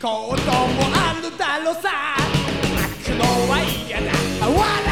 こともあるだろうさ。泣くのは嫌だ。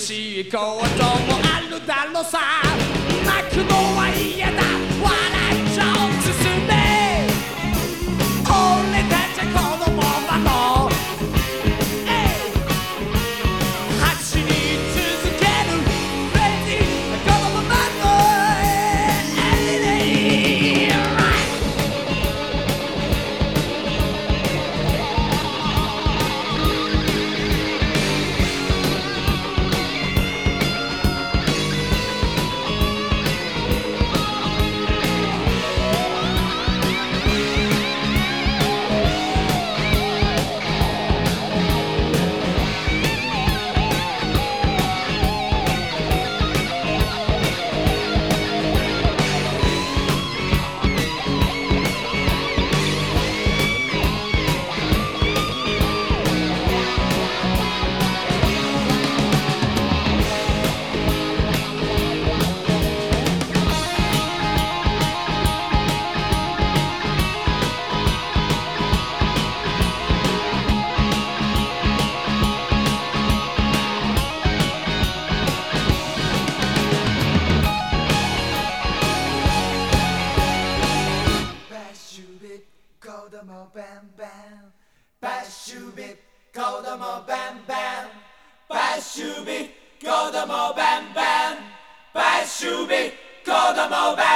しいこともあるだろうさ。泣くのは Kodomo bam bam. Bashubit, Kodomo bam bam. Bashubit, Kodomo bam bam. Bashubit, Kodomo bam.